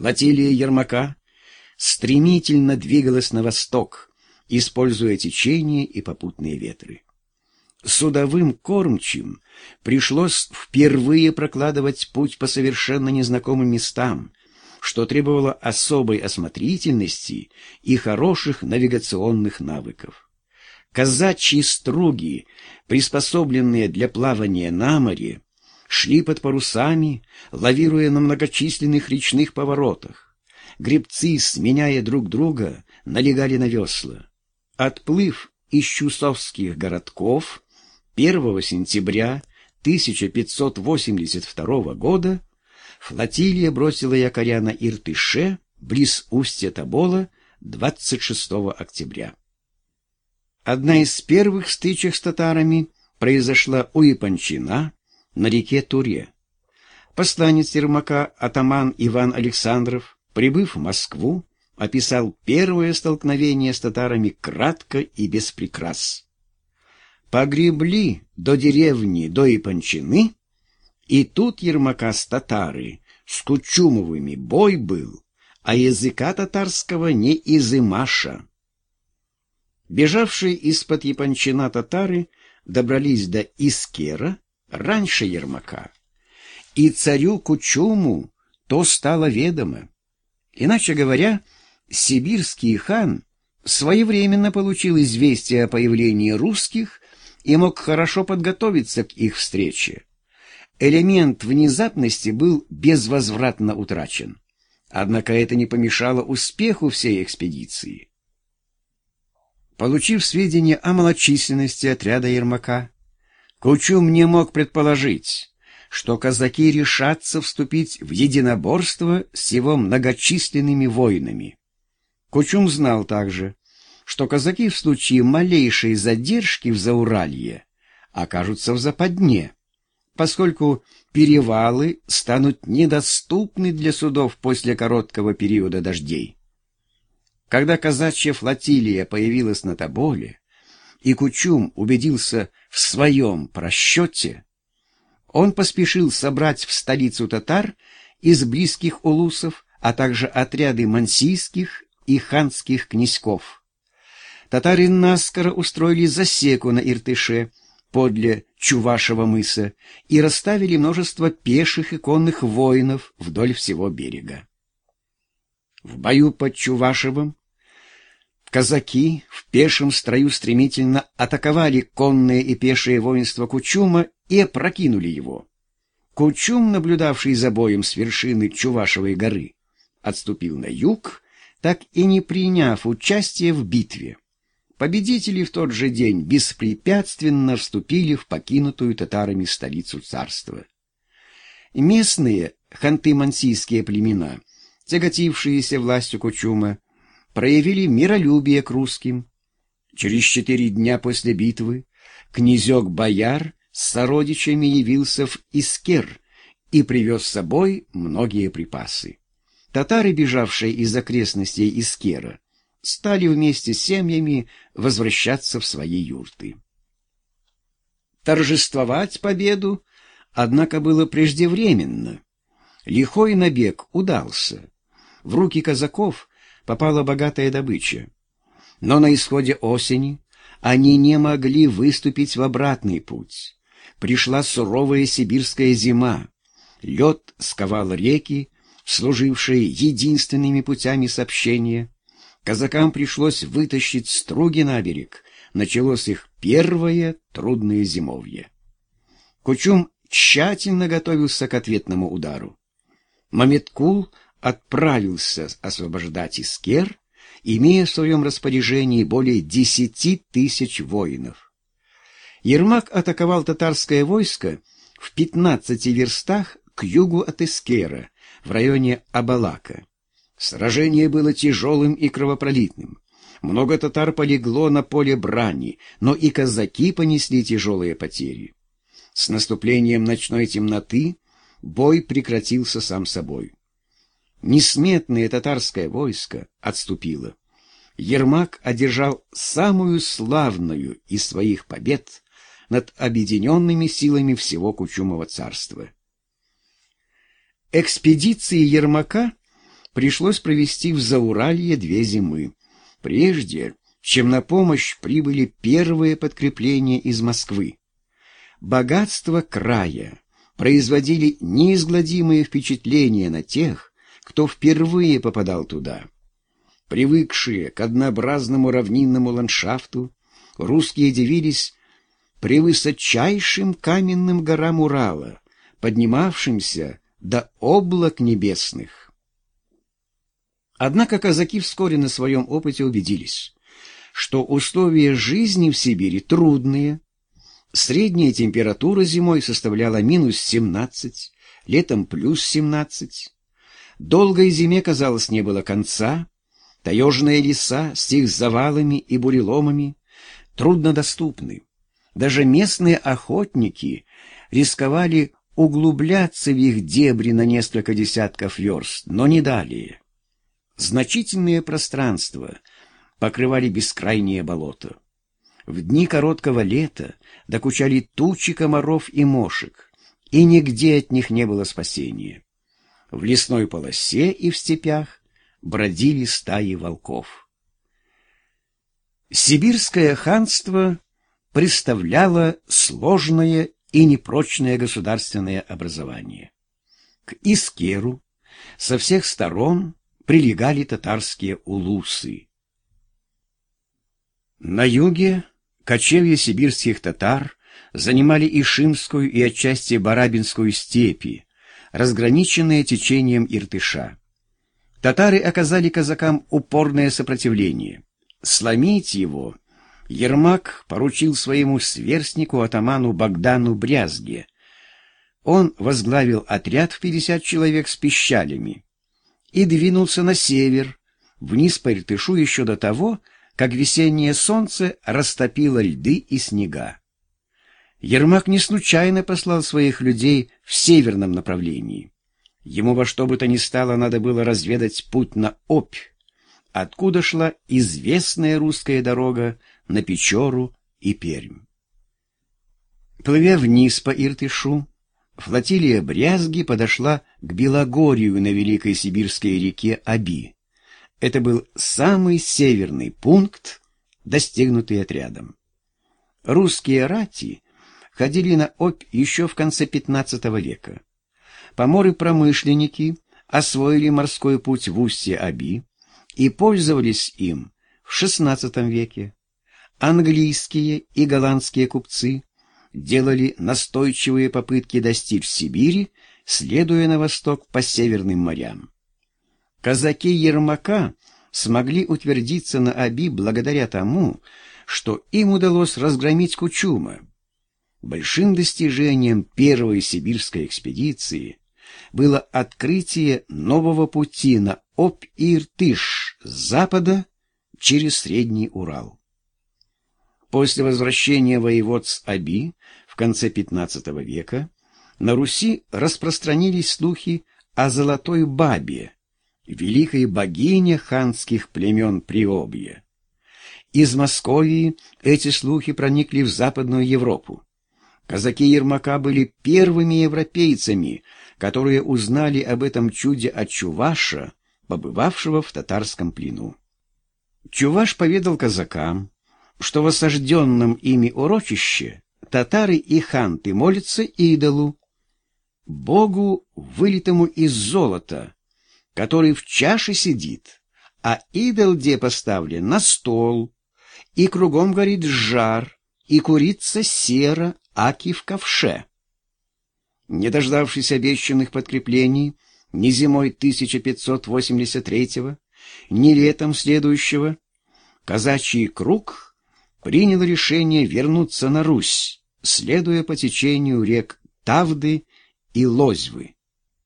Флотилия Ермака стремительно двигалась на восток, используя течение и попутные ветры. Судовым кормчим пришлось впервые прокладывать путь по совершенно незнакомым местам, что требовало особой осмотрительности и хороших навигационных навыков. Казачьи струги, приспособленные для плавания на море, шли под парусами, лавируя на многочисленных речных поворотах. Гребцы, сменяя друг друга, налегали на весла. Отплыв из чусовских городков 1 сентября 1582 года, флотилия бросила якоря на Иртыше, близ устья Тобола, 26 октября. Одна из первых стычек с татарами произошла у Япончина на реке Туре. Посланец Ермака, атаман Иван Александров, прибыв в Москву, описал первое столкновение с татарами кратко и без прикрас. Погребли до деревни, до Япончины, и тут Ермака с татары, с Кучумовыми бой был, а языка татарского не изымаша. Бежавшие из-под Япончина татары добрались до Искера раньше Ермака. И царю Кучуму то стало ведомо. Иначе говоря, сибирский хан своевременно получил известие о появлении русских и мог хорошо подготовиться к их встрече. Элемент внезапности был безвозвратно утрачен. Однако это не помешало успеху всей экспедиции. Получив сведения о малочисленности отряда Ермака, Кучум не мог предположить, что казаки решатся вступить в единоборство с его многочисленными воинами. Кучум знал также, что казаки в случае малейшей задержки в Зауралье окажутся в западне, поскольку перевалы станут недоступны для судов после короткого периода дождей. Когда казачья флотилия появилась на Тоболе, и Кучум убедился в своем просчете, он поспешил собрать в столицу татар из близких улусов, а также отряды мансийских и ханских князьков. Татары наскоро устроили засеку на Иртыше подле Чувашева мыса и расставили множество пеших и конных воинов вдоль всего берега. В бою под Чувашевым Казаки в пешем строю стремительно атаковали конное и пешее воинство Кучума и опрокинули его. Кучум, наблюдавший за боем с вершины Чувашевой горы, отступил на юг, так и не приняв участие в битве. Победители в тот же день беспрепятственно вступили в покинутую татарами столицу царства. Местные ханты-мансийские племена, тяготившиеся властью Кучума, проявили миролюбие к русским. Через четыре дня после битвы князек-бояр с сородичами явился в Искер и привез с собой многие припасы. Татары, бежавшие из окрестностей Искера, стали вместе с семьями возвращаться в свои юрты. Торжествовать победу, однако, было преждевременно. Лихой набег удался. В руки казаков попала богатая добыча. Но на исходе осени они не могли выступить в обратный путь. Пришла суровая сибирская зима. Лед сковал реки, служившие единственными путями сообщения. Казакам пришлось вытащить струги на берег. Началось их первое трудное зимовье. Кучум тщательно готовился к ответному удару. Мамедкул отправился освобождать Искер, имея в своем распоряжении более десяти тысяч воинов. Ермак атаковал татарское войско в пятнадцати верстах к югу от Искера, в районе Абалака. Сражение было тяжелым и кровопролитным. Много татар полегло на поле брани, но и казаки понесли тяжелые потери. С наступлением ночной темноты бой прекратился сам собой. Несметное татарское войско отступило. Ермак одержал самую славную из своих побед над объединенными силами всего Кучумова царства. Экспедиции Ермака пришлось провести в Зауралье две зимы, прежде чем на помощь прибыли первые подкрепления из Москвы. Богатство края производили неизгладимые впечатления на тех, кто впервые попадал туда. Привыкшие к однообразному равнинному ландшафту, русские дивились превысочайшим каменным горам Урала, поднимавшимся до облак небесных. Однако казаки вскоре на своем опыте убедились, что условия жизни в Сибири трудные. Средняя температура зимой составляла минус 17, летом плюс 17. Долгой зиме, казалось, не было конца. Таежные леса с их завалами и буреломами труднодоступны. Даже местные охотники рисковали углубляться в их дебри на несколько десятков верст, но не далее. Значительные пространства покрывали бескрайние болота. В дни короткого лета докучали тучи комаров и мошек, и нигде от них не было спасения. В лесной полосе и в степях бродили стаи волков. Сибирское ханство представляло сложное и непрочное государственное образование. К Искеру со всех сторон прилегали татарские улусы. На юге кочевья сибирских татар занимали Ишимскую и отчасти Барабинскую степи, разграниченные течением Иртыша. Татары оказали казакам упорное сопротивление. Сломить его Ермак поручил своему сверстнику атаману Богдану Брязге. Он возглавил отряд в пятьдесят человек с пищалями и двинулся на север, вниз по Иртышу еще до того, как весеннее солнце растопило льды и снега. Ермак не случайно послал своих людей в северном направлении. Ему во что бы то ни стало надо было разведать путь на Обь, откуда шла известная русская дорога на Печору и Пермь. Плывя вниз по Иртышу, флотилия Брязги подошла к Белогорью на Великой Сибирской реке Аби. Это был самый северный пункт, достигнутый отрядом. Русские рати ходили на Обь еще в конце XV века. Поморы-промышленники освоили морской путь в устье Аби и пользовались им в XVI веке английские и голландские купцы делали настойчивые попытки достичь Сибири, следуя на восток по северным морям. Казаки Ермака смогли утвердиться на Аби благодаря тому, что им удалось разгромить Кучума. Большим достижением первой сибирской экспедиции было открытие нового пути на Обь-Иртыш с запада через Средний Урал. После возвращения воевод с Аби в конце XV века на Руси распространились слухи о Золотой Бабе, великой богине ханских племен Приобья. Из Московии эти слухи проникли в Западную Европу. Казаки Ермака были первыми европейцами, которые узнали об этом чуде от Чуваша, побывавшего в татарском плену. Чуваш поведал казакам, что в осажденном ими урочище татары и ханты молятся идолу, богу, вылитому из золота, который в чаше сидит, а идол где поставлен на стол, и кругом горит жар, и курица сера, аки в ковше. Не дождавшись обещанных подкреплений ни зимой 1583 ни летом следующего, казачий круг — принял решение вернуться на Русь, следуя по течению рек Тавды и Лозьвы.